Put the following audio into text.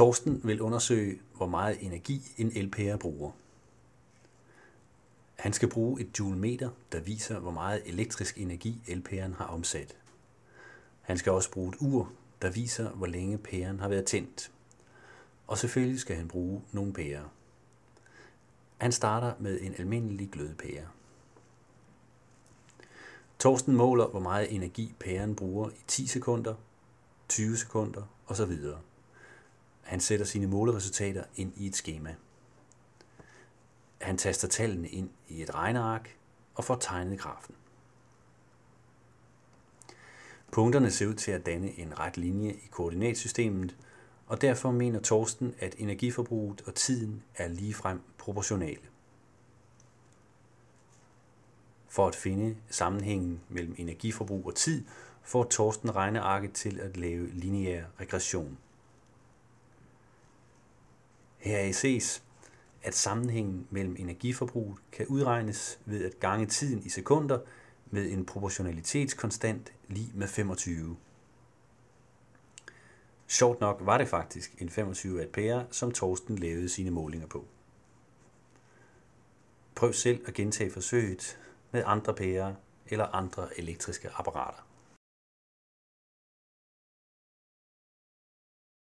Torsten vil undersøge, hvor meget energi en elpære bruger. Han skal bruge et joulemeter, der viser, hvor meget elektrisk energi elpæren har omsat. Han skal også bruge et ur, der viser, hvor længe pæren har været tændt. Og selvfølgelig skal han bruge nogle pærer. Han starter med en almindelig glødepære. Torsten måler, hvor meget energi pæren bruger i 10 sekunder, 20 sekunder osv. Han sætter sine måleresultater ind i et skema. Han taster tallene ind i et regneark og får tegnet grafen. Punkterne ser ud til at danne en ret linje i koordinatsystemet, og derfor mener Torsten, at energiforbruget og tiden er ligefrem proportionale. For at finde sammenhængen mellem energiforbrug og tid, får Torsten regnearket til at lave lineær regression. Her ses, at sammenhængen mellem energiforbruget kan udregnes ved at gange tiden i sekunder med en proportionalitetskonstant lige med 25. Sjovt nok var det faktisk en 25 pære, som Torsten lavede sine målinger på. Prøv selv at gentage forsøget med andre pærer eller andre elektriske apparater.